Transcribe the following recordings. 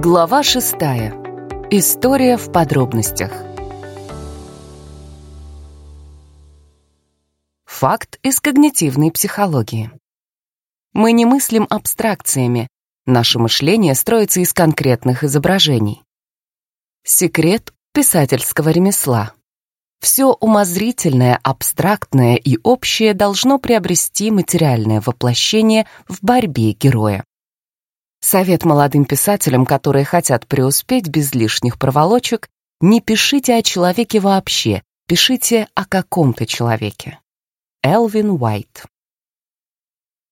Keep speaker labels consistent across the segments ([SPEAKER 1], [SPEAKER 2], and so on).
[SPEAKER 1] Глава шестая. История в подробностях. Факт из когнитивной психологии. Мы не мыслим абстракциями. Наше мышление строится из конкретных изображений. Секрет писательского ремесла. Все умозрительное, абстрактное и общее должно приобрести материальное воплощение в борьбе героя. Совет молодым писателям, которые хотят преуспеть без лишних проволочек, не пишите о человеке вообще, пишите о каком-то человеке. Элвин Уайт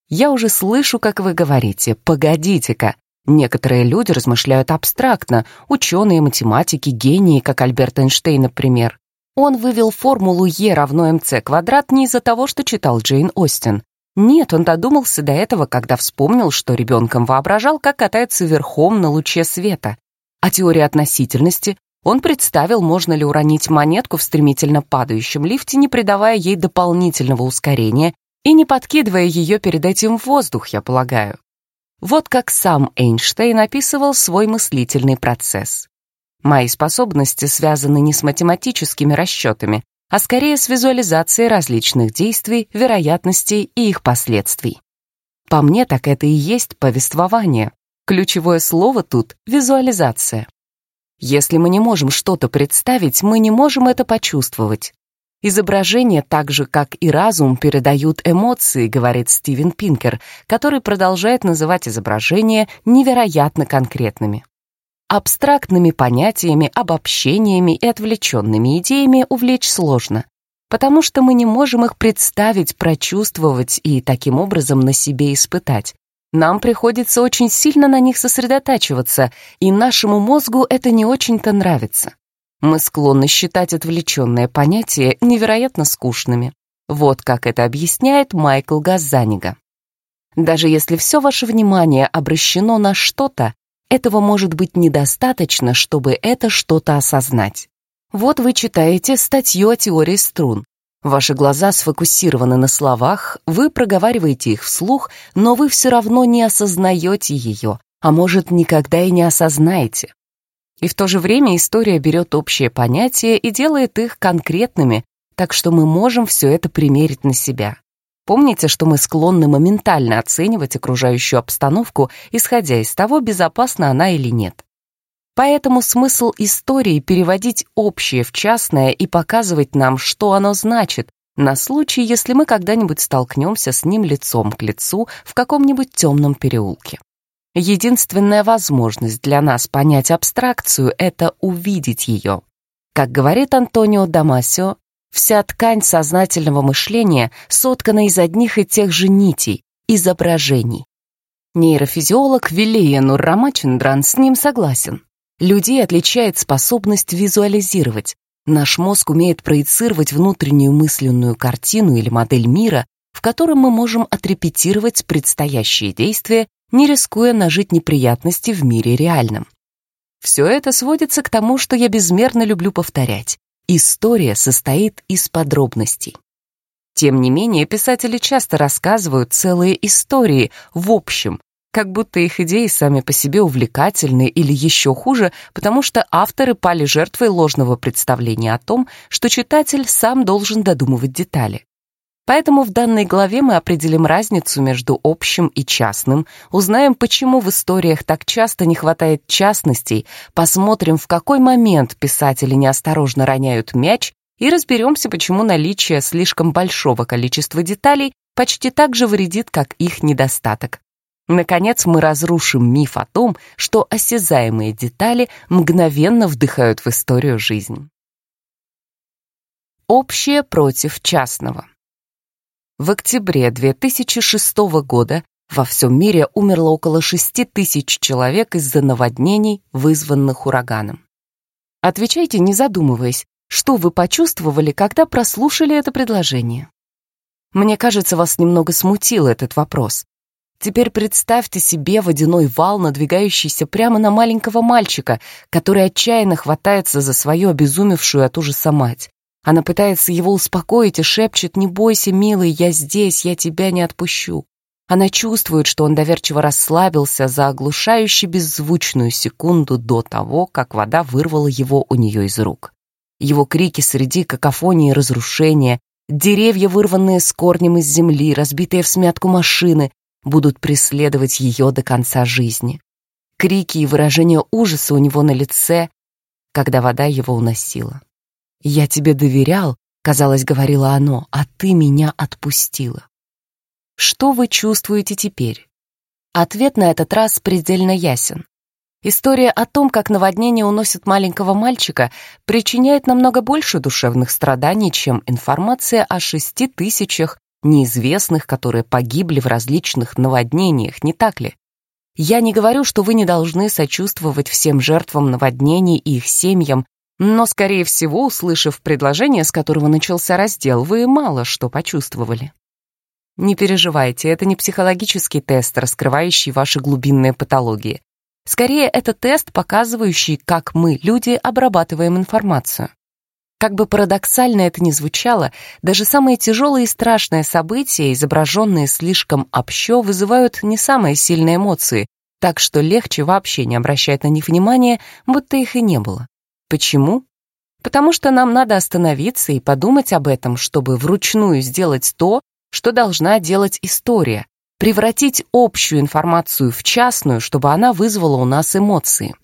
[SPEAKER 1] Я уже слышу, как вы говорите, погодите-ка. Некоторые люди размышляют абстрактно, ученые, математики, гении, как Альберт Эйнштейн, например. Он вывел формулу Е равно МЦ квадрат не из-за того, что читал Джейн Остин. Нет, он додумался до этого, когда вспомнил, что ребенком воображал, как катается верхом на луче света. А теория относительности он представил, можно ли уронить монетку в стремительно падающем лифте, не придавая ей дополнительного ускорения и не подкидывая ее перед этим в воздух, я полагаю. Вот как сам Эйнштейн описывал свой мыслительный процесс. Мои способности связаны не с математическими расчетами, а скорее с визуализацией различных действий, вероятностей и их последствий. По мне, так это и есть повествование. Ключевое слово тут — визуализация. Если мы не можем что-то представить, мы не можем это почувствовать. Изображения, так же как и разум, передают эмоции, говорит Стивен Пинкер, который продолжает называть изображения невероятно конкретными. Абстрактными понятиями, обобщениями и отвлеченными идеями увлечь сложно, потому что мы не можем их представить, прочувствовать и таким образом на себе испытать. Нам приходится очень сильно на них сосредотачиваться, и нашему мозгу это не очень-то нравится. Мы склонны считать отвлеченные понятия невероятно скучными. Вот как это объясняет Майкл Газанига. Даже если все ваше внимание обращено на что-то, этого может быть недостаточно, чтобы это что-то осознать. Вот вы читаете статью о теории струн. Ваши глаза сфокусированы на словах, вы проговариваете их вслух, но вы все равно не осознаете ее, а может, никогда и не осознаете. И в то же время история берет общие понятия и делает их конкретными, так что мы можем все это примерить на себя. Помните, что мы склонны моментально оценивать окружающую обстановку, исходя из того, безопасна она или нет. Поэтому смысл истории переводить общее в частное и показывать нам, что оно значит, на случай, если мы когда-нибудь столкнемся с ним лицом к лицу в каком-нибудь темном переулке. Единственная возможность для нас понять абстракцию — это увидеть ее. Как говорит Антонио Дамасио, Вся ткань сознательного мышления соткана из одних и тех же нитей, изображений. Нейрофизиолог Вилея Нуррамачендран с ним согласен. Людей отличает способность визуализировать. Наш мозг умеет проецировать внутреннюю мысленную картину или модель мира, в котором мы можем отрепетировать предстоящие действия, не рискуя нажить неприятности в мире реальном. Все это сводится к тому, что я безмерно люблю повторять. История состоит из подробностей. Тем не менее, писатели часто рассказывают целые истории в общем, как будто их идеи сами по себе увлекательны или еще хуже, потому что авторы пали жертвой ложного представления о том, что читатель сам должен додумывать детали. Поэтому в данной главе мы определим разницу между общим и частным, узнаем, почему в историях так часто не хватает частностей, посмотрим, в какой момент писатели неосторожно роняют мяч и разберемся, почему наличие слишком большого количества деталей почти так же вредит, как их недостаток. Наконец, мы разрушим миф о том, что осязаемые детали мгновенно вдыхают в историю жизнь. Общее против частного. В октябре 2006 года во всем мире умерло около 6 тысяч человек из-за наводнений, вызванных ураганом. Отвечайте, не задумываясь, что вы почувствовали, когда прослушали это предложение. Мне кажется, вас немного смутил этот вопрос. Теперь представьте себе водяной вал, надвигающийся прямо на маленького мальчика, который отчаянно хватается за свою обезумевшую от ужаса мать. Она пытается его успокоить и шепчет «Не бойся, милый, я здесь, я тебя не отпущу». Она чувствует, что он доверчиво расслабился за оглушающе беззвучную секунду до того, как вода вырвала его у нее из рук. Его крики среди какофонии разрушения, деревья, вырванные с корнем из земли, разбитые в смятку машины, будут преследовать ее до конца жизни. Крики и выражения ужаса у него на лице, когда вода его уносила. «Я тебе доверял», — казалось, говорило оно, — «а ты меня отпустила». Что вы чувствуете теперь? Ответ на этот раз предельно ясен. История о том, как наводнение уносит маленького мальчика, причиняет намного больше душевных страданий, чем информация о шести тысячах неизвестных, которые погибли в различных наводнениях, не так ли? Я не говорю, что вы не должны сочувствовать всем жертвам наводнений и их семьям, но, скорее всего, услышав предложение, с которого начался раздел, вы мало что почувствовали. Не переживайте, это не психологический тест, раскрывающий ваши глубинные патологии. Скорее, это тест, показывающий, как мы, люди, обрабатываем информацию. Как бы парадоксально это ни звучало, даже самые тяжелые и страшные события, изображенные слишком общо, вызывают не самые сильные эмоции, так что легче вообще не обращать на них внимания, будто их и не было. Почему? Потому что нам надо остановиться и подумать об этом, чтобы вручную сделать то, что должна делать история, превратить общую информацию в частную, чтобы она вызвала у нас эмоции.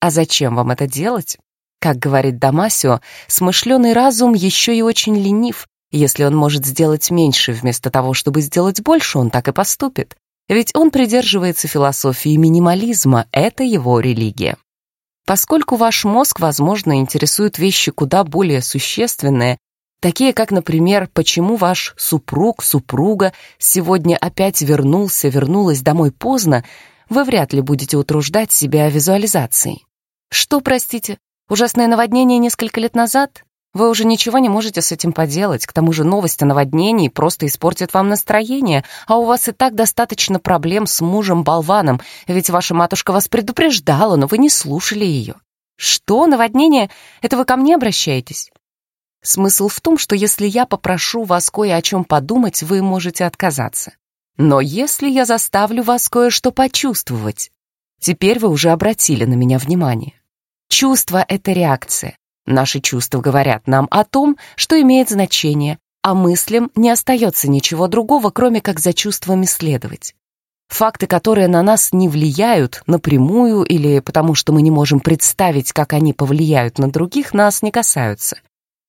[SPEAKER 1] А зачем вам это делать? Как говорит Дамасио, смышленый разум еще и очень ленив. Если он может сделать меньше вместо того, чтобы сделать больше, он так и поступит. Ведь он придерживается философии минимализма, это его религия. Поскольку ваш мозг, возможно, интересует вещи куда более существенные, Такие, как, например, почему ваш супруг, супруга сегодня опять вернулся, вернулась домой поздно, вы вряд ли будете утруждать себя визуализацией. Что, простите, ужасное наводнение несколько лет назад? Вы уже ничего не можете с этим поделать, к тому же новость о наводнении просто испортит вам настроение, а у вас и так достаточно проблем с мужем-болваном, ведь ваша матушка вас предупреждала, но вы не слушали ее. Что, наводнение? Это вы ко мне обращаетесь? Смысл в том, что если я попрошу вас кое о чем подумать, вы можете отказаться. Но если я заставлю вас кое-что почувствовать, теперь вы уже обратили на меня внимание. Чувство — это реакция. Наши чувства говорят нам о том, что имеет значение, а мыслям не остается ничего другого, кроме как за чувствами следовать. Факты, которые на нас не влияют напрямую или потому что мы не можем представить, как они повлияют на других, нас не касаются.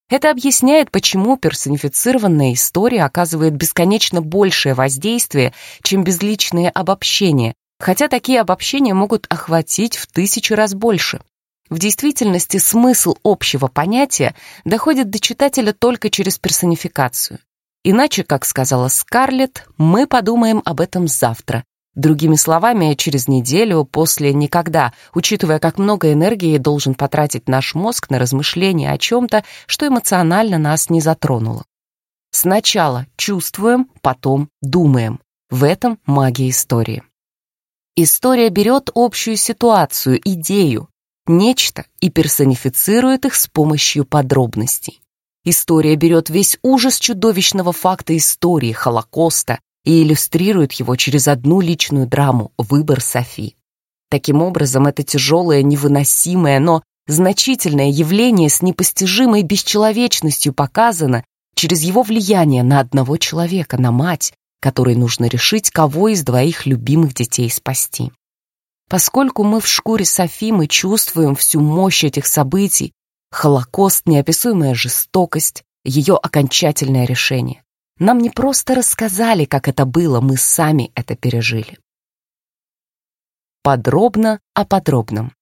[SPEAKER 1] Это объясняет, почему персонифицированная история оказывает бесконечно большее воздействие, чем безличные обобщения, хотя такие обобщения могут охватить в тысячу раз больше. В действительности смысл общего понятия доходит до читателя только через персонификацию. Иначе, как сказала Скарлетт, мы подумаем об этом завтра, Другими словами, через неделю после никогда, учитывая, как много энергии должен потратить наш мозг на размышления о чем-то, что эмоционально нас не затронуло. Сначала чувствуем, потом думаем. В этом магия истории. История берет общую ситуацию, идею, нечто и персонифицирует их с помощью подробностей. История берет весь ужас чудовищного факта истории, Холокоста, и иллюстрирует его через одну личную драму «Выбор Софи». Таким образом, это тяжелое, невыносимое, но значительное явление с непостижимой бесчеловечностью показано через его влияние на одного человека, на мать, которой нужно решить, кого из двоих любимых детей спасти. Поскольку мы в шкуре Софи, мы чувствуем всю мощь этих событий, Холокост, неописуемая жестокость, ее окончательное решение. Нам не просто рассказали, как это было, мы сами это пережили. Подробно о подробном.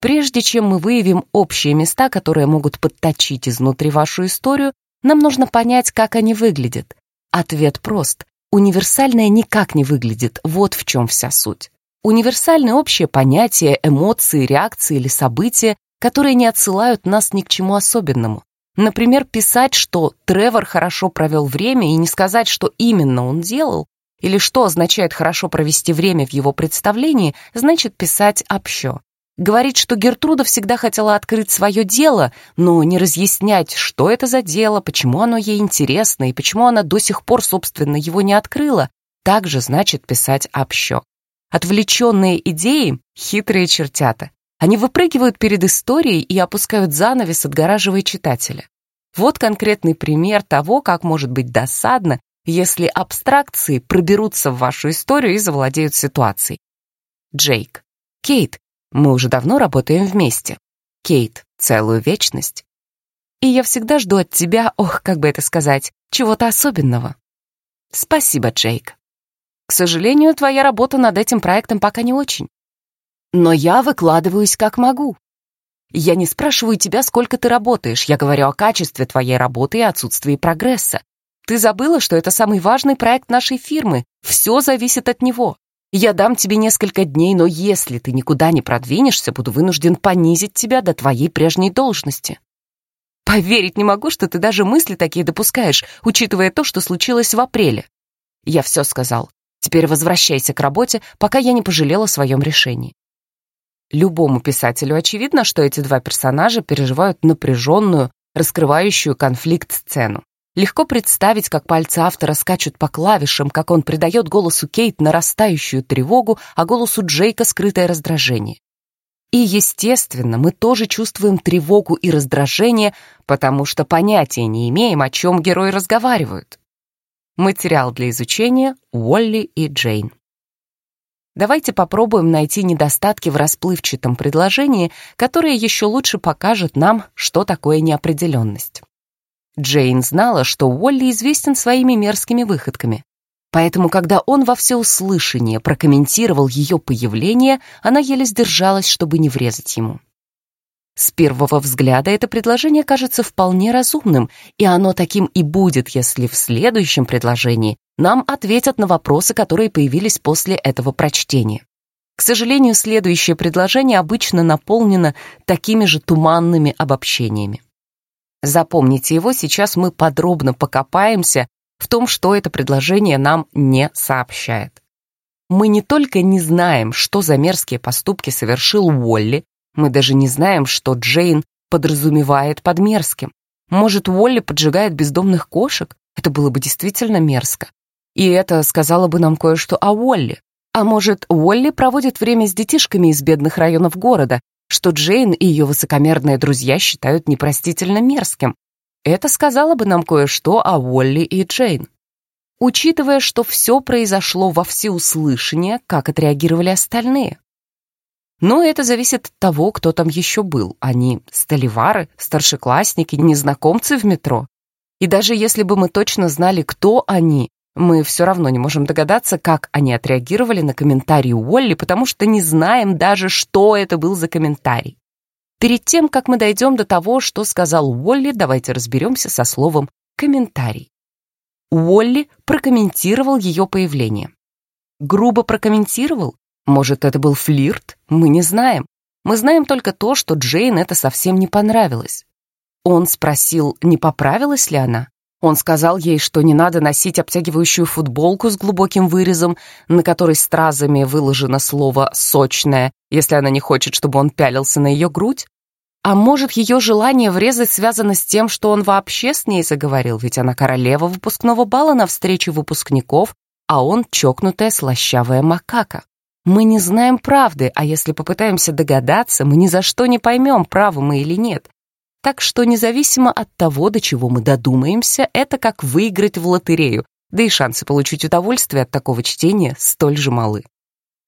[SPEAKER 1] Прежде чем мы выявим общие места, которые могут подточить изнутри вашу историю, нам нужно понять, как они выглядят. Ответ прост. Универсальное никак не выглядит, вот в чем вся суть. Универсальные общие понятия, эмоции, реакции или события, которые не отсылают нас ни к чему особенному. Например, писать, что Тревор хорошо провел время и не сказать, что именно он делал, или что означает хорошо провести время в его представлении, значит писать общо. Говорить, что Гертруда всегда хотела открыть свое дело, но не разъяснять, что это за дело, почему оно ей интересно и почему она до сих пор, собственно, его не открыла, также значит писать общо. Отвлеченные идеи — хитрые чертята. Они выпрыгивают перед историей и опускают занавес, отгораживая читателя. Вот конкретный пример того, как может быть досадно, если абстракции проберутся в вашу историю и завладеют ситуацией. Джейк. Кейт. Мы уже давно работаем вместе. Кейт. Целую вечность. И я всегда жду от тебя, ох, как бы это сказать, чего-то особенного. Спасибо, Джейк. К сожалению, твоя работа над этим проектом пока не очень. Но я выкладываюсь как могу. Я не спрашиваю тебя, сколько ты работаешь, я говорю о качестве твоей работы и отсутствии прогресса. Ты забыла, что это самый важный проект нашей фирмы. Все зависит от него. Я дам тебе несколько дней, но если ты никуда не продвинешься, буду вынужден понизить тебя до твоей прежней должности. Поверить не могу, что ты даже мысли такие допускаешь, учитывая то, что случилось в апреле. Я все сказал. Теперь возвращайся к работе, пока я не пожалела о своем решении. Любому писателю очевидно, что эти два персонажа переживают напряженную, раскрывающую конфликт сцену. Легко представить, как пальцы автора скачут по клавишам, как он придает голосу Кейт нарастающую тревогу, а голосу Джейка скрытое раздражение. И, естественно, мы тоже чувствуем тревогу и раздражение, потому что понятия не имеем, о чем герои разговаривают. Материал для изучения Уолли и Джейн. Давайте попробуем найти недостатки в расплывчатом предложении, которое еще лучше покажет нам, что такое неопределенность. Джейн знала, что Уолли известен своими мерзкими выходками. Поэтому, когда он во всеуслышание прокомментировал ее появление, она еле сдержалась, чтобы не врезать ему. С первого взгляда это предложение кажется вполне разумным, и оно таким и будет, если в следующем предложении нам ответят на вопросы, которые появились после этого прочтения. К сожалению, следующее предложение обычно наполнено такими же туманными обобщениями. Запомните его, сейчас мы подробно покопаемся в том, что это предложение нам не сообщает. Мы не только не знаем, что за мерзкие поступки совершил Уолли, мы даже не знаем, что Джейн подразумевает под мерзким. Может, Уолли поджигает бездомных кошек? Это было бы действительно мерзко. И это сказала бы нам кое-что о Уолли. А может, Уолли проводит время с детишками из бедных районов города, что Джейн и ее высокомерные друзья считают непростительно мерзким. Это сказала бы нам кое-что о Уолли и Джейн. Учитывая, что все произошло во всеуслышание, как отреагировали остальные. Но это зависит от того, кто там еще был. Они столевары, старшеклассники, незнакомцы в метро. И даже если бы мы точно знали, кто они, мы все равно не можем догадаться, как они отреагировали на комментарий Уолли, потому что не знаем даже, что это был за комментарий. Перед тем, как мы дойдем до того, что сказал Уолли, давайте разберемся со словом «комментарий». Уолли прокомментировал ее появление. Грубо прокомментировал? Может, это был флирт? Мы не знаем. Мы знаем только то, что Джейн это совсем не понравилось. Он спросил, не поправилась ли она? Он сказал ей, что не надо носить обтягивающую футболку с глубоким вырезом, на которой стразами выложено слово «сочное», если она не хочет, чтобы он пялился на ее грудь. А может, ее желание врезать связано с тем, что он вообще с ней заговорил, ведь она королева выпускного бала на встрече выпускников, а он чокнутая слащавая макака. Мы не знаем правды, а если попытаемся догадаться, мы ни за что не поймем, правы мы или нет. Так что независимо от того, до чего мы додумаемся, это как выиграть в лотерею, да и шансы получить удовольствие от такого чтения столь же малы.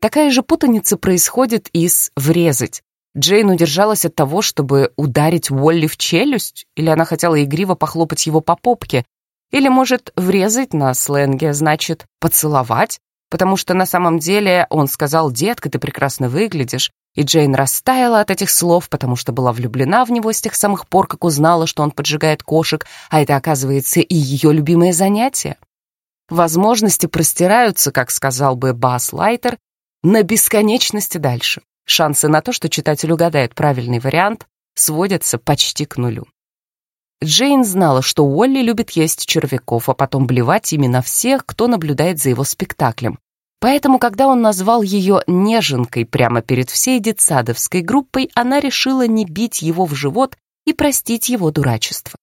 [SPEAKER 1] Такая же путаница происходит и с «врезать». Джейн удержалась от того, чтобы ударить Уолли в челюсть, или она хотела игриво похлопать его по попке, или, может, врезать на сленге значит «поцеловать», потому что на самом деле он сказал «Детка, ты прекрасно выглядишь», и Джейн растаяла от этих слов, потому что была влюблена в него с тех самых пор, как узнала, что он поджигает кошек, а это, оказывается, и ее любимое занятие. Возможности простираются, как сказал бы Бас Лайтер, на бесконечности дальше. Шансы на то, что читатель угадает правильный вариант, сводятся почти к нулю. Джейн знала, что Уолли любит есть червяков, а потом блевать ими на всех, кто наблюдает за его спектаклем, Поэтому, когда он назвал ее неженкой прямо перед всей детсадовской группой, она решила не бить его в живот и простить его дурачество.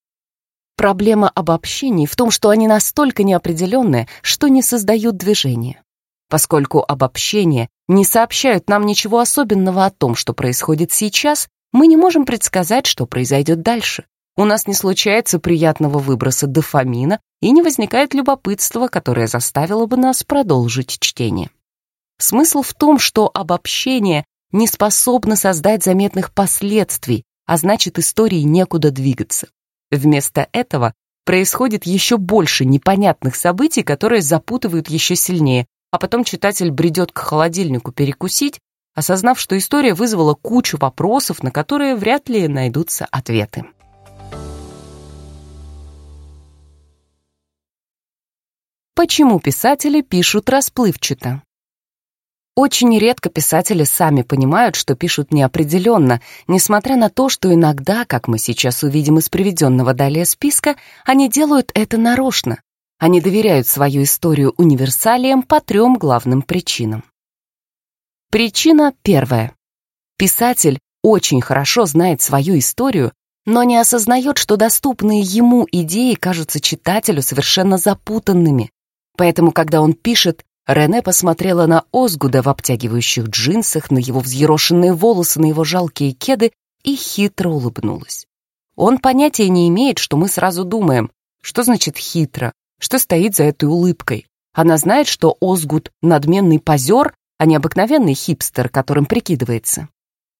[SPEAKER 1] Проблема обобщений в том, что они настолько неопределенные, что не создают движения. Поскольку обобщения не сообщают нам ничего особенного о том, что происходит сейчас, мы не можем предсказать, что произойдет дальше. У нас не случается приятного выброса дофамина и не возникает любопытства, которое заставило бы нас продолжить чтение. Смысл в том, что обобщение не способно создать заметных последствий, а значит, истории некуда двигаться. Вместо этого происходит еще больше непонятных событий, которые запутывают еще сильнее, а потом читатель бредет к холодильнику перекусить, осознав, что история вызвала кучу вопросов, на которые вряд ли найдутся ответы. Почему писатели пишут расплывчато? Очень редко писатели сами понимают, что пишут неопределенно, несмотря на то, что иногда, как мы сейчас увидим из приведенного далее списка, они делают это нарочно. Они доверяют свою историю универсалиям по трем главным причинам. Причина первая. Писатель очень хорошо знает свою историю, но не осознает, что доступные ему идеи кажутся читателю совершенно запутанными. Поэтому, когда он пишет, Рене посмотрела на Озгуда в обтягивающих джинсах, на его взъерошенные волосы, на его жалкие кеды и хитро улыбнулась. Он понятия не имеет, что мы сразу думаем. Что значит «хитро»? Что стоит за этой улыбкой? Она знает, что Озгуд — надменный позер, а не обыкновенный хипстер, которым прикидывается.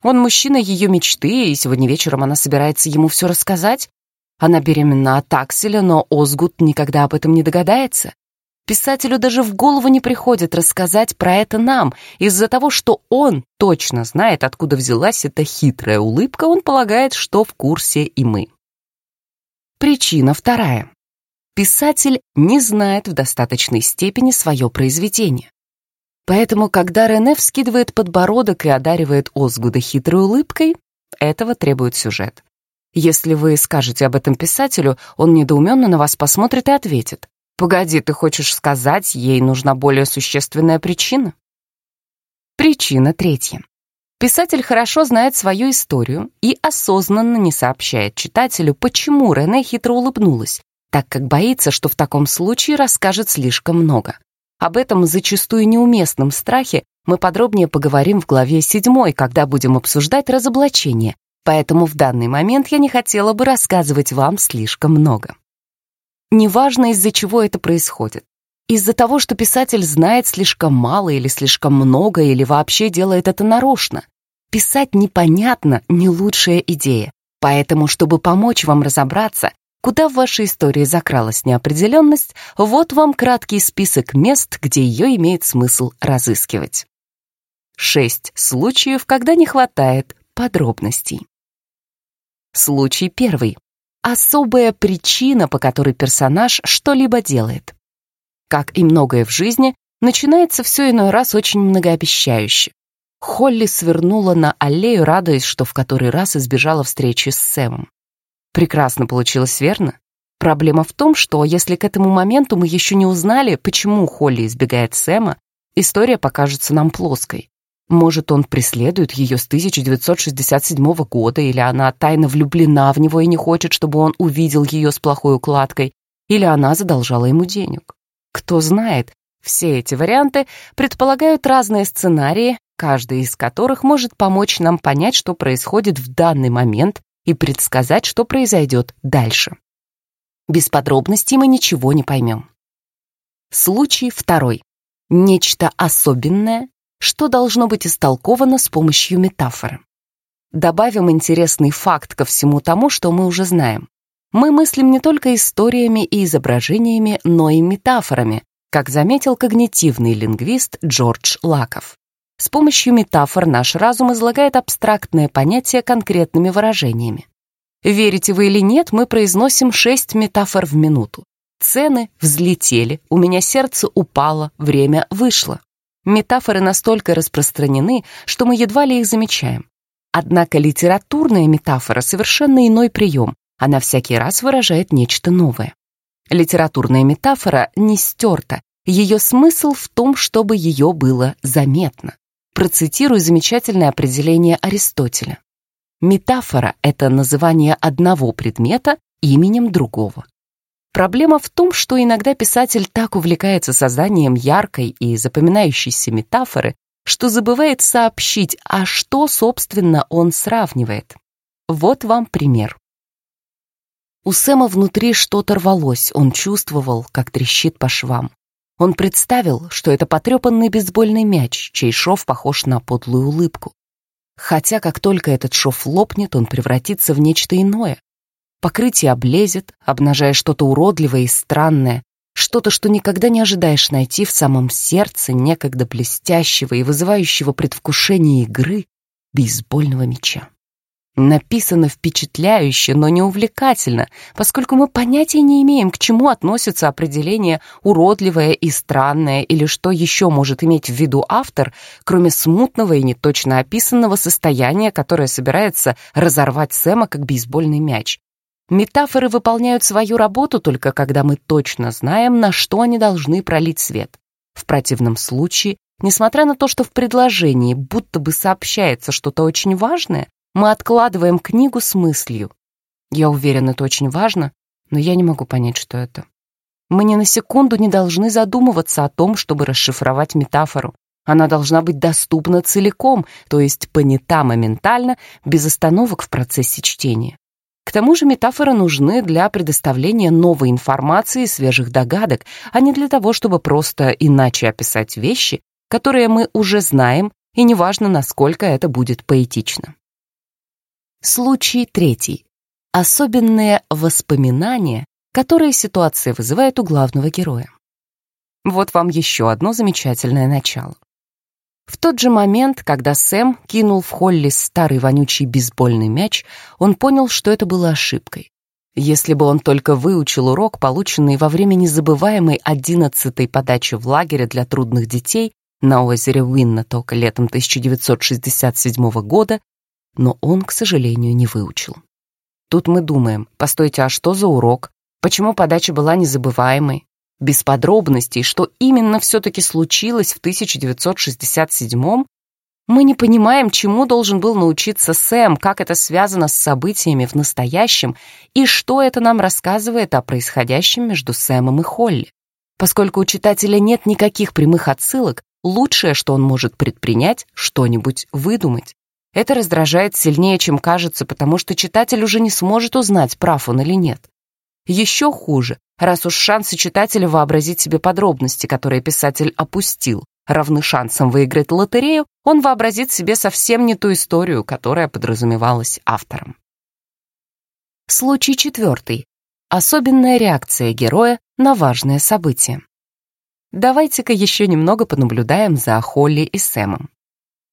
[SPEAKER 1] Он мужчина ее мечты, и сегодня вечером она собирается ему все рассказать. Она беременна от Акселя, но Озгуд никогда об этом не догадается. Писателю даже в голову не приходит рассказать про это нам. Из-за того, что он точно знает, откуда взялась эта хитрая улыбка, он полагает, что в курсе и мы. Причина вторая. Писатель не знает в достаточной степени свое произведение. Поэтому, когда Рене вскидывает подбородок и одаривает Озгуда хитрой улыбкой, этого требует сюжет. Если вы скажете об этом писателю, он недоуменно на вас посмотрит и ответит. Погоди, ты хочешь сказать, ей нужна более существенная причина? Причина третья. Писатель хорошо знает свою историю и осознанно не сообщает читателю, почему Рене хитро улыбнулась, так как боится, что в таком случае расскажет слишком много. Об этом зачастую неуместном страхе мы подробнее поговорим в главе 7, когда будем обсуждать разоблачение, поэтому в данный момент я не хотела бы рассказывать вам слишком много. Неважно, из-за чего это происходит. Из-за того, что писатель знает слишком мало или слишком много, или вообще делает это нарочно. Писать непонятно — не лучшая идея. Поэтому, чтобы помочь вам разобраться, куда в вашей истории закралась неопределенность, вот вам краткий список мест, где ее имеет смысл разыскивать. Шесть случаев, когда не хватает подробностей. Случай первый особая причина, по которой персонаж что-либо делает. Как и многое в жизни, начинается все иной раз очень многообещающе. Холли свернула на аллею, радуясь, что в который раз избежала встречи с Сэмом. Прекрасно получилось, верно? Проблема в том, что если к этому моменту мы еще не узнали, почему Холли избегает Сэма, история покажется нам плоской. Может, он преследует ее с 1967 года, или она тайно влюблена в него и не хочет, чтобы он увидел ее с плохой укладкой, или она задолжала ему денег. Кто знает, все эти варианты предполагают разные сценарии, каждый из которых может помочь нам понять, что происходит в данный момент и предсказать, что произойдет дальше. Без подробностей мы ничего не поймем. Случай второй. Нечто особенное что должно быть истолковано с помощью метафоры. Добавим интересный факт ко всему тому, что мы уже знаем. Мы мыслим не только историями и изображениями, но и метафорами, как заметил когнитивный лингвист Джордж Лаков. С помощью метафор наш разум излагает абстрактное понятие конкретными выражениями. Верите вы или нет, мы произносим шесть метафор в минуту. Цены взлетели, у меня сердце упало, время вышло. Метафоры настолько распространены, что мы едва ли их замечаем. Однако литературная метафора совершенно иной прием, она всякий раз выражает нечто новое. Литературная метафора не стерта, ее смысл в том, чтобы ее было заметно. Процитирую замечательное определение Аристотеля. Метафора — это называние одного предмета именем другого. Проблема в том, что иногда писатель так увлекается созданием яркой и запоминающейся метафоры, что забывает сообщить, а что, собственно, он сравнивает. Вот вам пример. У Сэма внутри что-то рвалось, он чувствовал, как трещит по швам. Он представил, что это потрепанный бейсбольный мяч, чей шов похож на подлую улыбку. Хотя как только этот шов лопнет, он превратится в нечто иное. Покрытие облезет, обнажая что-то уродливое и странное, что-то, что никогда не ожидаешь найти в самом сердце некогда блестящего и вызывающего предвкушение игры бейсбольного мяча. Написано впечатляюще, но не увлекательно, поскольку мы понятия не имеем, к чему относится определение «уродливое» и «странное» или что еще может иметь в виду автор, кроме смутного и неточно описанного состояния, которое собирается разорвать Сэма как бейсбольный мяч. Метафоры выполняют свою работу только когда мы точно знаем, на что они должны пролить свет. В противном случае, несмотря на то, что в предложении будто бы сообщается что-то очень важное, мы откладываем книгу с мыслью. Я уверен, это очень важно, но я не могу понять, что это. Мы ни на секунду не должны задумываться о том, чтобы расшифровать метафору. Она должна быть доступна целиком, то есть понята моментально, без остановок в процессе чтения. К тому же метафоры нужны для предоставления новой информации и свежих догадок, а не для того, чтобы просто иначе описать вещи, которые мы уже знаем, и неважно, насколько это будет поэтично. Случай третий. Особенные воспоминания, которые ситуация вызывает у главного героя. Вот вам еще одно замечательное начало. В тот же момент, когда Сэм кинул в Холли старый вонючий бейсбольный мяч, он понял, что это было ошибкой. Если бы он только выучил урок, полученный во время незабываемой одиннадцатой подачи в лагере для трудных детей на озере Уиннаток летом 1967 года, но он, к сожалению, не выучил. Тут мы думаем, постойте, а что за урок? Почему подача была незабываемой? Без подробностей, что именно все-таки случилось в 1967 мы не понимаем, чему должен был научиться Сэм, как это связано с событиями в настоящем и что это нам рассказывает о происходящем между Сэмом и Холли. Поскольку у читателя нет никаких прямых отсылок, лучшее, что он может предпринять, что-нибудь выдумать. Это раздражает сильнее, чем кажется, потому что читатель уже не сможет узнать, прав он или нет. Еще хуже, раз уж шансы читателя вообразить себе подробности, которые писатель опустил, равны шансам выиграть лотерею, он вообразит себе совсем не ту историю, которая подразумевалась автором. Случай четвертый. Особенная реакция героя на важное событие. Давайте-ка еще немного понаблюдаем за Холли и Сэмом.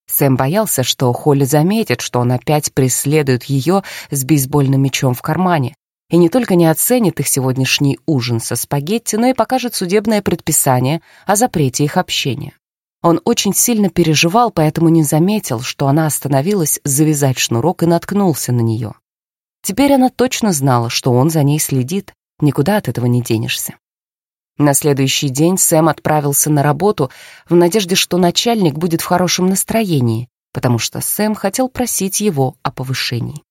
[SPEAKER 1] Сэм боялся, что Холли заметит, что он опять преследует ее с бейсбольным мячом в кармане, и не только не оценит их сегодняшний ужин со спагетти, но и покажет судебное предписание о запрете их общения. Он очень сильно переживал, поэтому не заметил, что она остановилась завязать шнурок и наткнулся на нее. Теперь она точно знала, что он за ней следит, никуда от этого не денешься. На следующий день Сэм отправился на работу в надежде, что начальник будет в хорошем настроении, потому что Сэм хотел просить его о повышении.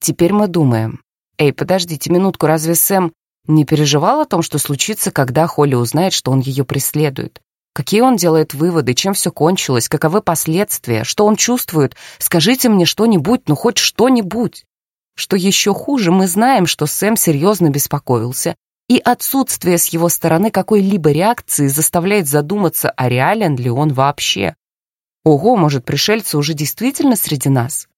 [SPEAKER 1] Теперь мы думаем, «Эй, подождите минутку, разве Сэм не переживал о том, что случится, когда Холли узнает, что он ее преследует? Какие он делает выводы, чем все кончилось, каковы последствия, что он чувствует? Скажите мне что-нибудь, ну хоть что-нибудь». Что еще хуже, мы знаем, что Сэм серьезно беспокоился, и отсутствие с его стороны какой-либо реакции заставляет задуматься, а реален ли он вообще. Ого, может, пришельцы уже действительно среди нас?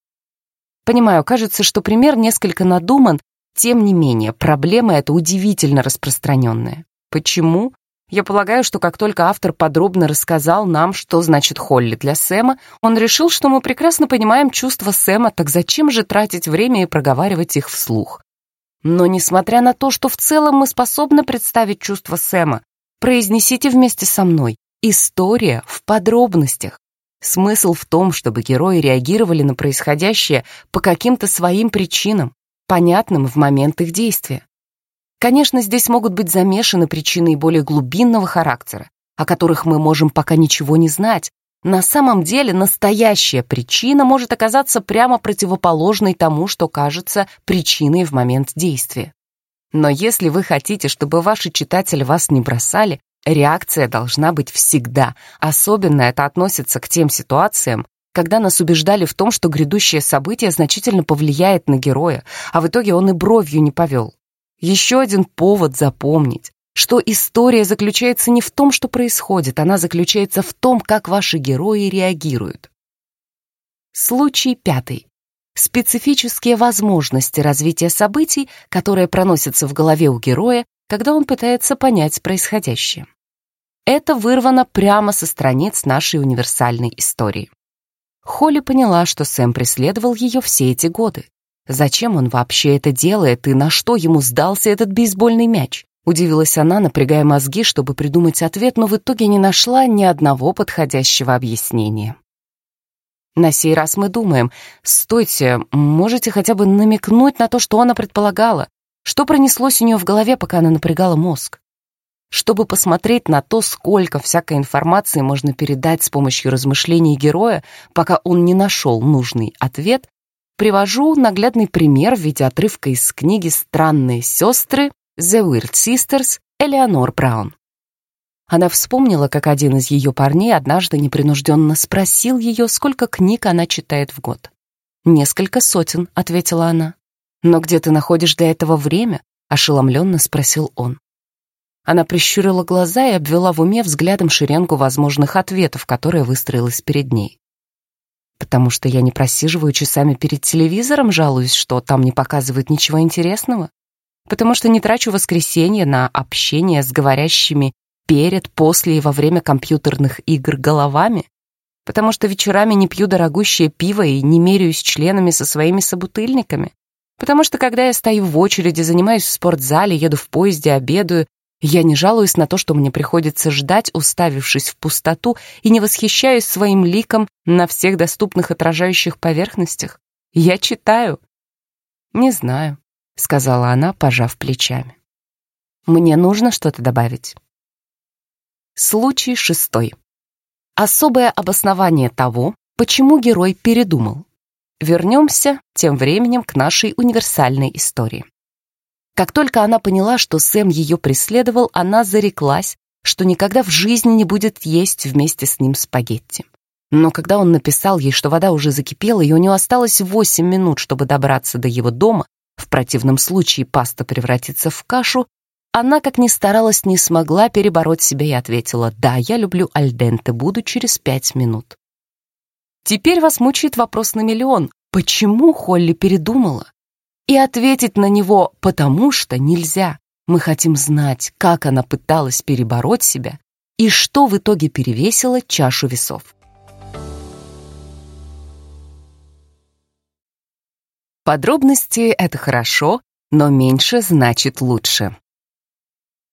[SPEAKER 1] Понимаю, кажется, что пример несколько надуман, тем не менее, проблема эта удивительно распространенная. Почему? Я полагаю, что как только автор подробно рассказал нам, что значит Холли для Сэма, он решил, что мы прекрасно понимаем чувства Сэма, так зачем же тратить время и проговаривать их вслух? Но несмотря на то, что в целом мы способны представить чувства Сэма, произнесите вместе со мной «История в подробностях». Смысл в том, чтобы герои реагировали на происходящее по каким-то своим причинам, понятным в момент их действия. Конечно, здесь могут быть замешаны причины более глубинного характера, о которых мы можем пока ничего не знать, На самом деле настоящая причина может оказаться прямо противоположной тому, что кажется причиной в момент действия. Но если вы хотите, чтобы ваши читатели вас не бросали, реакция должна быть всегда. Особенно это относится к тем ситуациям, когда нас убеждали в том, что грядущее событие значительно повлияет на героя, а в итоге он и бровью не повел. Еще один повод запомнить что история заключается не в том, что происходит, она заключается в том, как ваши герои реагируют. Случай пятый. Специфические возможности развития событий, которые проносятся в голове у героя, когда он пытается понять происходящее. Это вырвано прямо со страниц нашей универсальной истории. Холли поняла, что Сэм преследовал ее все эти годы. Зачем он вообще это делает и на что ему сдался этот бейсбольный мяч? Удивилась она, напрягая мозги, чтобы придумать ответ, но в итоге не нашла ни одного подходящего объяснения. На сей раз мы думаем, стойте, можете хотя бы намекнуть на то, что она предполагала, что пронеслось у нее в голове, пока она напрягала мозг. Чтобы посмотреть на то, сколько всякой информации можно передать с помощью размышлений героя, пока он не нашел нужный ответ, привожу наглядный пример в виде отрывка из книги «Странные сестры» The Weird Sisters Элеонор Браун. Она вспомнила, как один из ее парней однажды непринужденно спросил ее, сколько книг она читает в год. «Несколько сотен», — ответила она. «Но где ты находишь для этого время?» — ошеломленно спросил он. Она прищурила глаза и обвела в уме взглядом шеренгу возможных ответов, которая выстроилась перед ней. «Потому что я не просиживаю часами перед телевизором, жалуюсь, что там не показывают ничего интересного. Потому что не трачу воскресенье на общение с говорящими перед, после и во время компьютерных игр головами, потому что вечерами не пью дорогущее пиво и не меряюсь членами со своими собутыльниками, потому что когда я стою в очереди, занимаюсь в спортзале, еду в поезде, обедаю, я не жалуюсь на то, что мне приходится ждать, уставившись в пустоту, и не восхищаюсь своим ликом на всех доступных отражающих поверхностях. Я читаю. Не знаю. — сказала она, пожав плечами. «Мне нужно что-то добавить». Случай шестой. Особое обоснование того, почему герой передумал. Вернемся тем временем к нашей универсальной истории. Как только она поняла, что Сэм ее преследовал, она зареклась, что никогда в жизни не будет есть вместе с ним спагетти. Но когда он написал ей, что вода уже закипела, и у нее осталось восемь минут, чтобы добраться до его дома, в противном случае паста превратится в кашу, она, как ни старалась, не смогла перебороть себя и ответила «Да, я люблю альденте, буду через пять минут». Теперь вас мучает вопрос на миллион. Почему Холли передумала? И ответить на него «потому что нельзя». Мы хотим знать, как она пыталась перебороть себя и что в итоге перевесило чашу весов. Подробности — это хорошо, но меньше значит лучше.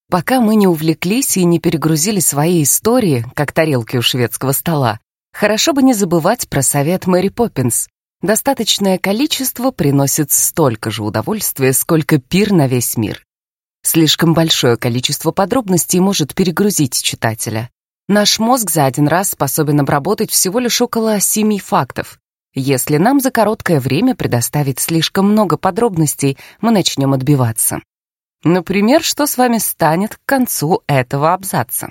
[SPEAKER 1] Пока мы не увлеклись и не перегрузили свои истории, как тарелки у шведского стола, хорошо бы не забывать про совет Мэри Поппинс. Достаточное количество приносит столько же удовольствия, сколько пир на весь мир. Слишком большое количество подробностей может перегрузить читателя. Наш мозг за один раз способен обработать всего лишь около семи фактов, если нам за короткое время предоставить слишком много подробностей, мы начнем отбиваться. Например, что с вами станет к концу этого абзаца?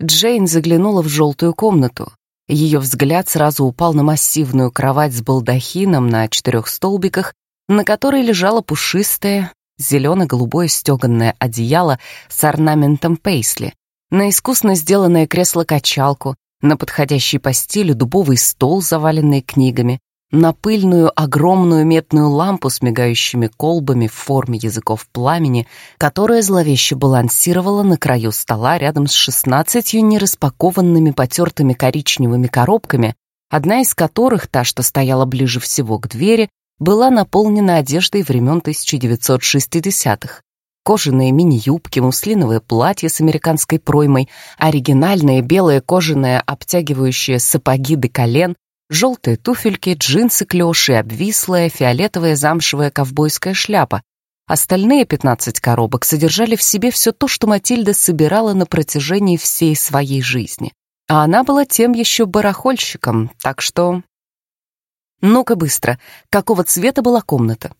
[SPEAKER 1] Джейн заглянула в желтую комнату. Ее взгляд сразу упал на массивную кровать с балдахином на четырех столбиках, на которой лежало пушистое, зелено-голубое стеганное одеяло с орнаментом пейсли, на искусно сделанное кресло-качалку, на подходящей постели дубовый стол, заваленный книгами, на пыльную огромную медную лампу с мигающими колбами в форме языков пламени, которая зловеще балансировала на краю стола рядом с шестнадцатью нераспакованными потертыми коричневыми коробками, одна из которых, та, что стояла ближе всего к двери, была наполнена одеждой времен 1960-х кожаные мини-юбки, муслиновое платье с американской проймой, оригинальные белые кожаные обтягивающие сапоги до колен, желтые туфельки, джинсы клёши, обвислая фиолетовая замшевая ковбойская шляпа. Остальные 15 коробок содержали в себе все то, что Матильда собирала на протяжении всей своей жизни. А она была тем еще барахольщиком, так что... Ну-ка быстро, какого цвета была комната?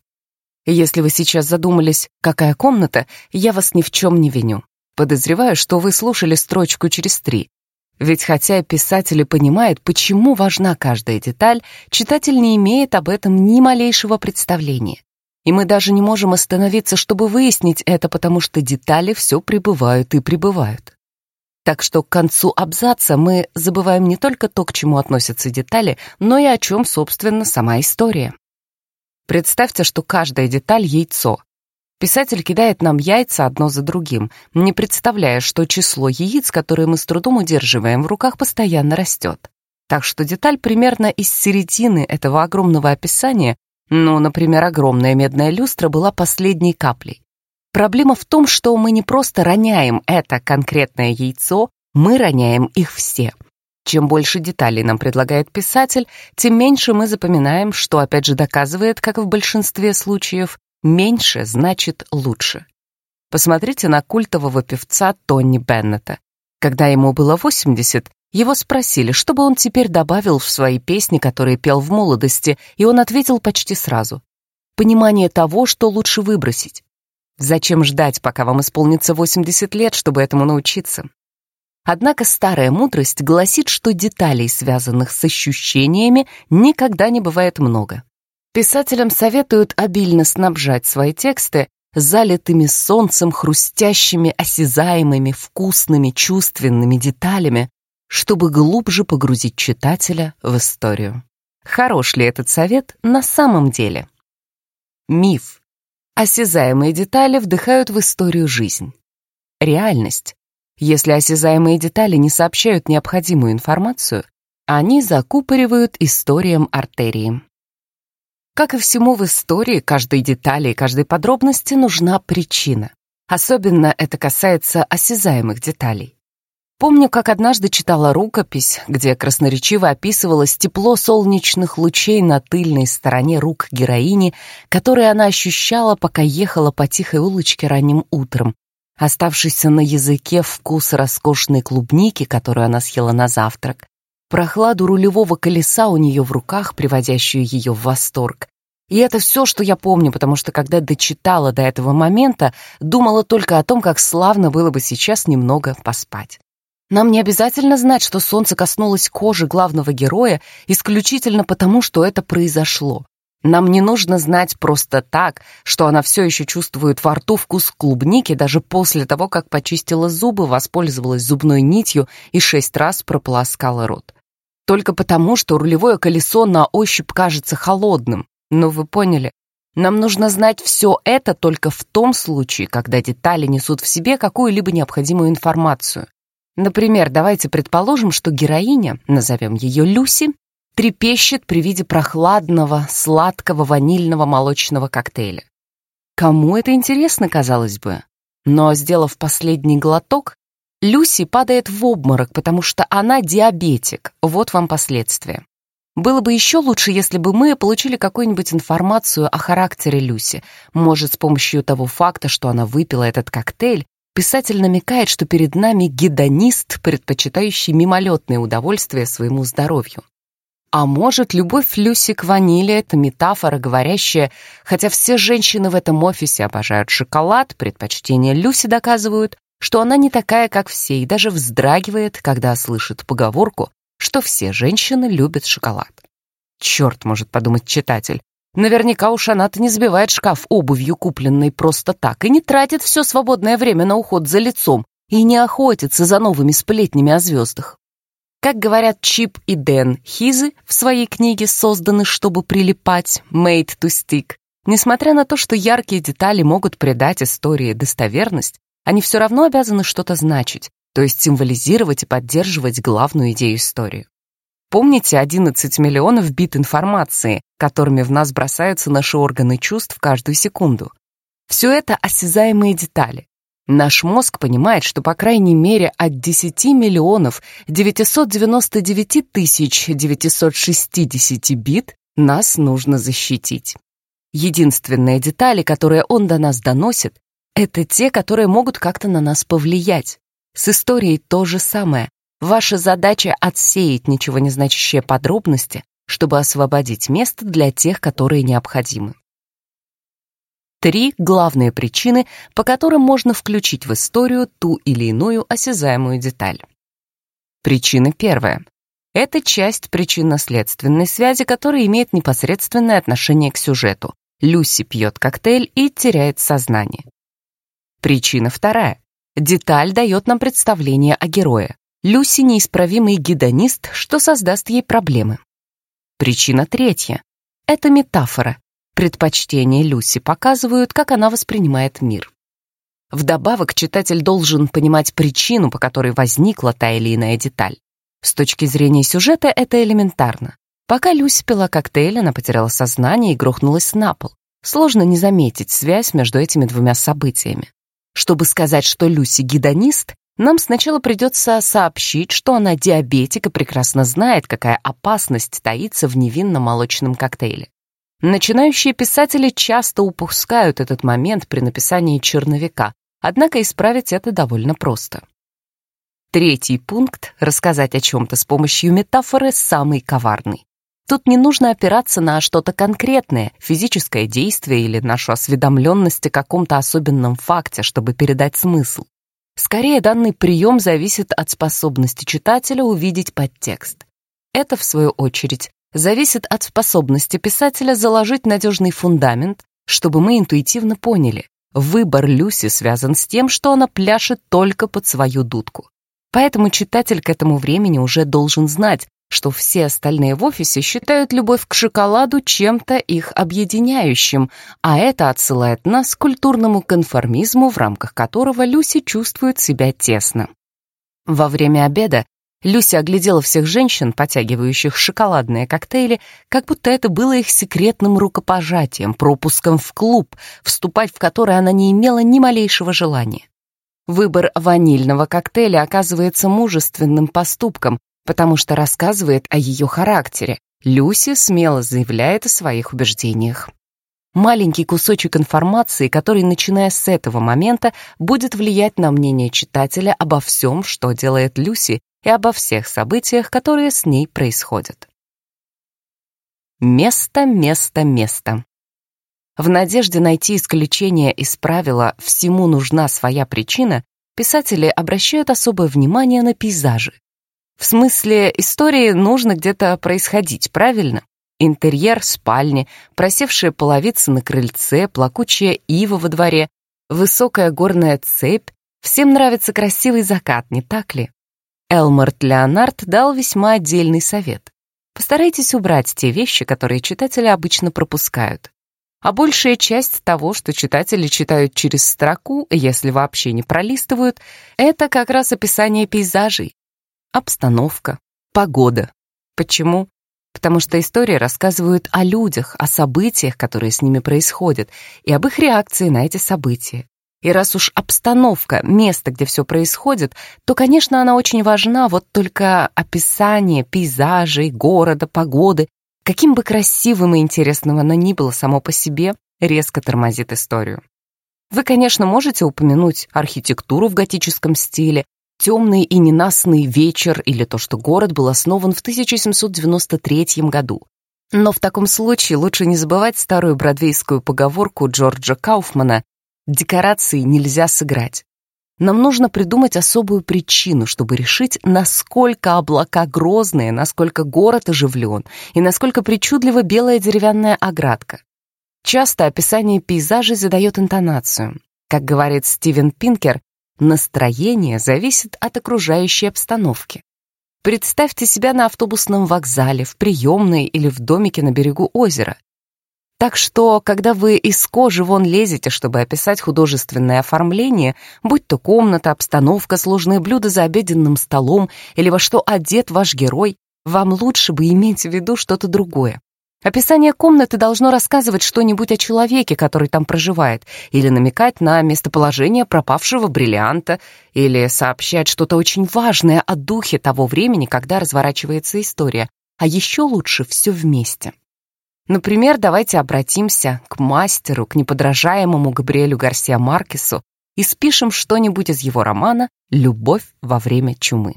[SPEAKER 1] Если вы сейчас задумались, какая комната, я вас ни в чем не виню. Подозреваю, что вы слушали строчку через три. Ведь хотя писатель и понимает, почему важна каждая деталь, читатель не имеет об этом ни малейшего представления. И мы даже не можем остановиться, чтобы выяснить это, потому что детали все прибывают и прибывают. Так что к концу абзаца мы забываем не только то, к чему относятся детали, но и о чем, собственно, сама история. Представьте, что каждая деталь — яйцо. Писатель кидает нам яйца одно за другим, не представляя, что число яиц, которые мы с трудом удерживаем в руках, постоянно растет. Так что деталь примерно из середины этого огромного описания ну, например, огромная медная люстра была последней каплей. Проблема в том, что мы не просто роняем это конкретное яйцо, мы роняем их все. Чем больше деталей нам предлагает писатель, тем меньше мы запоминаем, что опять же доказывает, как в большинстве случаев, меньше значит лучше. Посмотрите на культового певца Тони Беннета. Когда ему было 80, его спросили, что бы он теперь добавил в свои песни, которые пел в молодости, и он ответил почти сразу. Понимание того, что лучше выбросить. Зачем ждать, пока вам исполнится 80 лет, чтобы этому научиться? Однако старая мудрость гласит, что деталей, связанных с ощущениями, никогда не бывает много. Писателям советуют обильно снабжать свои тексты залитыми солнцем хрустящими, осязаемыми, вкусными, чувственными деталями, чтобы глубже погрузить читателя в историю. Хорош ли этот совет на самом деле? Миф. Осязаемые детали вдыхают в историю жизнь. Реальность. Если осязаемые детали не сообщают необходимую информацию, они закупоривают историям артерии. Как и всему в истории, каждой детали и каждой подробности нужна причина. Особенно это касается осязаемых деталей. Помню, как однажды читала рукопись, где красноречиво описывалось тепло солнечных лучей на тыльной стороне рук героини, которые она ощущала, пока ехала по тихой улочке ранним утром, оставшийся на языке вкус роскошной клубники, которую она съела на завтрак, прохладу рулевого колеса у нее в руках, приводящую ее в восторг. И это все, что я помню, потому что когда дочитала до этого момента, думала только о том, как славно было бы сейчас немного поспать. Нам не обязательно знать, что солнце коснулось кожи главного героя исключительно потому, что это произошло. Нам не нужно знать просто так, что она все еще чувствует во рту вкус клубники даже после того, как почистила зубы, воспользовалась зубной нитью и шесть раз прополоскала рот. Только потому, что рулевое колесо на ощупь кажется холодным. Но вы поняли, нам нужно знать все это только в том случае, когда детали несут в себе какую-либо необходимую информацию. Например, давайте предположим, что героиня, назовем ее Люси, трепещет при виде прохладного, сладкого ванильного молочного коктейля. Кому это интересно, казалось бы? Но, сделав последний глоток, Люси падает в обморок, потому что она диабетик. Вот вам последствия. Было бы еще лучше, если бы мы получили какую-нибудь информацию о характере Люси. Может, с помощью того факта, что она выпила этот коктейль, Писатель намекает, что перед нами гедонист, предпочитающий мимолетное удовольствие своему здоровью. А может, любовь Люси к ваниле — это метафора, говорящая, хотя все женщины в этом офисе обожают шоколад, предпочтения Люси доказывают, что она не такая, как все, и даже вздрагивает, когда слышит поговорку, что все женщины любят шоколад. Черт, может подумать читатель, Наверняка уж она-то не забивает шкаф обувью, купленной просто так, и не тратит все свободное время на уход за лицом, и не охотится за новыми сплетнями о звездах. Как говорят Чип и Дэн Хизы в своей книге «Созданы, чтобы прилипать» «Made to Stick», несмотря на то, что яркие детали могут придать истории достоверность, они все равно обязаны что-то значить, то есть символизировать и поддерживать главную идею истории. Помните 11 миллионов бит информации, которыми в нас бросаются наши органы чувств каждую секунду? Все это осязаемые детали. Наш мозг понимает, что по крайней мере от 10 миллионов 999 тысяч 960 бит нас нужно защитить. Единственные детали, которые он до нас доносит, это те, которые могут как-то на нас повлиять. С историей то же самое. Ваша задача — отсеять ничего не значащие подробности, чтобы освободить место для тех, которые необходимы. Три главные причины, по которым можно включить в историю ту или иную осязаемую деталь. Причина первая. Это часть причинно-следственной связи, которая имеет непосредственное отношение к сюжету. Люси пьет коктейль и теряет сознание. Причина вторая. Деталь дает нам представление о герое. Люси неисправимый гедонист, что создаст ей проблемы. Причина третья. Это метафора. Предпочтения Люси показывают, как она воспринимает мир. Вдобавок, читатель должен понимать причину, по которой возникла та или иная деталь. С точки зрения сюжета это элементарно. Пока Люси пила коктейль, она потеряла сознание и грохнулась на пол. Сложно не заметить связь между этими двумя событиями. Чтобы сказать, что Люси гедонист, нам сначала придется сообщить, что она диабетик и прекрасно знает, какая опасность таится в невинно-молочном коктейле. Начинающие писатели часто упускают этот момент при написании черновика, однако исправить это довольно просто. Третий пункт — рассказать о чем-то с помощью метафоры самый коварный. Тут не нужно опираться на что-то конкретное, физическое действие или нашу осведомленность о каком-то особенном факте, чтобы передать смысл. Скорее, данный прием зависит от способности читателя увидеть подтекст. Это, в свою очередь, зависит от способности писателя заложить надежный фундамент, чтобы мы интуитивно поняли, выбор Люси связан с тем, что она пляшет только под свою дудку. Поэтому читатель к этому времени уже должен знать, что все остальные в офисе считают любовь к шоколаду чем-то их объединяющим, а это отсылает нас к культурному конформизму, в рамках которого Люси чувствует себя тесно. Во время обеда Люся оглядела всех женщин, потягивающих шоколадные коктейли, как будто это было их секретным рукопожатием, пропуском в клуб, вступать в который она не имела ни малейшего желания. Выбор ванильного коктейля оказывается мужественным поступком, потому что рассказывает о ее характере. Люси смело заявляет о своих убеждениях. Маленький кусочек информации, который, начиная с этого момента, будет влиять на мнение читателя обо всем, что делает Люси, и обо всех событиях, которые с ней происходят. Место, место, место. В надежде найти исключение из правила «всему нужна своя причина» писатели обращают особое внимание на пейзажи. В смысле, истории нужно где-то происходить, правильно? Интерьер спальни, просевшие половицы на крыльце, плакучая ива во дворе, высокая горная цепь. Всем нравится красивый закат, не так ли? Элмарт Леонард дал весьма отдельный совет. Постарайтесь убрать те вещи, которые читатели обычно пропускают. А большая часть того, что читатели читают через строку, если вообще не пролистывают, это как раз описание пейзажей, обстановка, погода. Почему? Потому что истории рассказывают о людях, о событиях, которые с ними происходят, и об их реакции на эти события. И раз уж обстановка, место, где все происходит, то, конечно, она очень важна, вот только описание пейзажей, города, погоды, каким бы красивым и интересным оно ни было само по себе, резко тормозит историю. Вы, конечно, можете упомянуть архитектуру в готическом стиле, темный и ненастный вечер или то, что город был основан в 1793 году. Но в таком случае лучше не забывать старую бродвейскую поговорку Джорджа Кауфмана Декорации нельзя сыграть. Нам нужно придумать особую причину, чтобы решить, насколько облака грозные, насколько город оживлен и насколько причудлива белая деревянная оградка. Часто описание пейзажей задает интонацию. Как говорит Стивен Пинкер, настроение зависит от окружающей обстановки. Представьте себя на автобусном вокзале, в приемной или в домике на берегу озера. Так что, когда вы из кожи вон лезете, чтобы описать художественное оформление, будь то комната, обстановка, сложные блюда за обеденным столом или во что одет ваш герой, вам лучше бы иметь в виду что-то другое. Описание комнаты должно рассказывать что-нибудь о человеке, который там проживает, или намекать на местоположение пропавшего бриллианта, или сообщать что-то очень важное о духе того времени, когда разворачивается история, а еще лучше все вместе. Например, давайте обратимся к мастеру, к неподражаемому Габриэлю Гарсия Маркесу и спишем что-нибудь из его романа «Любовь во время чумы».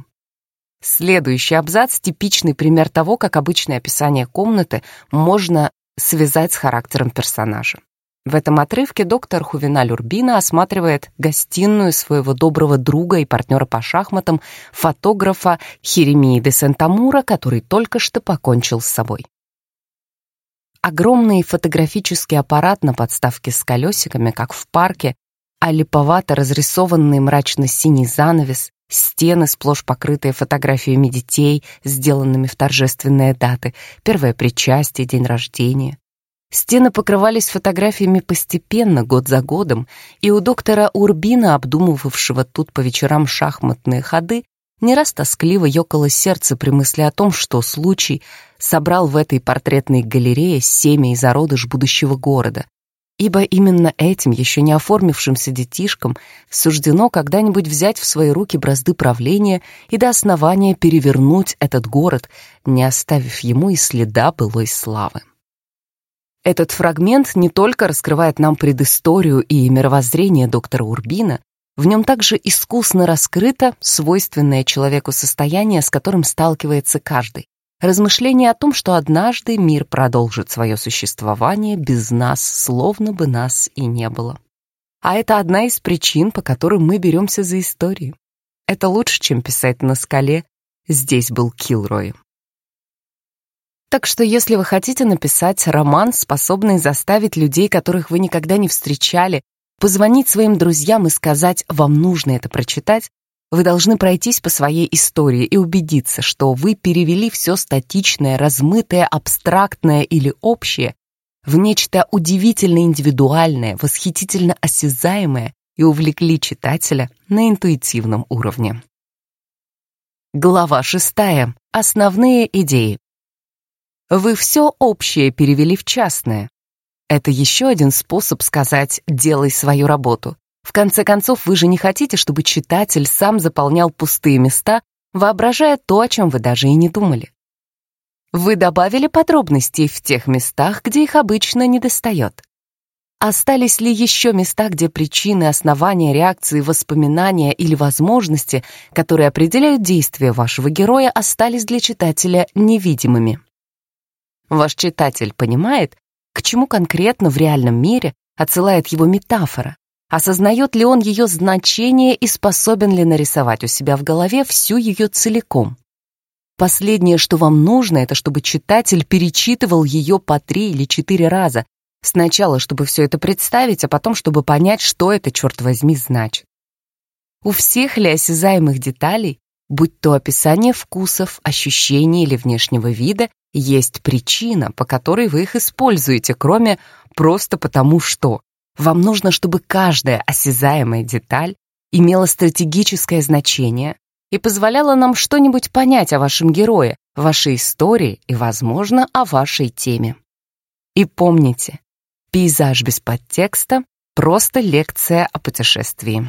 [SPEAKER 1] Следующий абзац — типичный пример того, как обычное описание комнаты можно связать с характером персонажа. В этом отрывке доктор Хувеналь Урбина осматривает гостиную своего доброго друга и партнера по шахматам, фотографа Херемии де Сентамура, который только что покончил с собой. Огромный фотографический аппарат на подставке с колесиками, как в парке, а разрисованный мрачно-синий занавес, стены, сплошь покрытые фотографиями детей, сделанными в торжественные даты, первое причастие, день рождения. Стены покрывались фотографиями постепенно, год за годом, и у доктора Урбина, обдумывавшего тут по вечерам шахматные ходы, не раз тоскливо ёкало сердце при мысли о том, что случай собрал в этой портретной галерее семя и зародыш будущего города, ибо именно этим еще не оформившимся детишкам суждено когда-нибудь взять в свои руки бразды правления и до основания перевернуть этот город, не оставив ему и следа былой славы. Этот фрагмент не только раскрывает нам предысторию и мировоззрение доктора Урбина, в нем также искусно раскрыто свойственное человеку состояние, с которым сталкивается каждый. Размышление о том, что однажды мир продолжит свое существование без нас, словно бы нас и не было. А это одна из причин, по которым мы беремся за историю. Это лучше, чем писать на скале «Здесь был Килрой». Так что если вы хотите написать роман, способный заставить людей, которых вы никогда не встречали, позвонить своим друзьям и сказать «вам нужно это прочитать», вы должны пройтись по своей истории и убедиться, что вы перевели все статичное, размытое, абстрактное или общее в нечто удивительно индивидуальное, восхитительно осязаемое и увлекли читателя на интуитивном уровне. Глава шестая. Основные идеи. Вы все общее перевели в частное. Это еще один способ сказать «делай свою работу». В конце концов, вы же не хотите, чтобы читатель сам заполнял пустые места, воображая то, о чем вы даже и не думали. Вы добавили подробностей в тех местах, где их обычно недостает. Остались ли еще места, где причины, основания, реакции, воспоминания или возможности, которые определяют действия вашего героя, остались для читателя невидимыми? Ваш читатель понимает, к чему конкретно в реальном мире отсылает его метафора, Осознает ли он ее значение и способен ли нарисовать у себя в голове всю ее целиком? Последнее, что вам нужно, это чтобы читатель перечитывал ее по три или четыре раза. Сначала, чтобы все это представить, а потом, чтобы понять, что это, черт возьми, значит. У всех ли осязаемых деталей, будь то описание вкусов, ощущений или внешнего вида, есть причина, по которой вы их используете, кроме просто потому что. Вам нужно, чтобы каждая осязаемая деталь имела стратегическое значение и позволяла нам что-нибудь понять о вашем герое, вашей истории и, возможно, о вашей теме. И помните, пейзаж без подтекста — просто лекция о путешествии.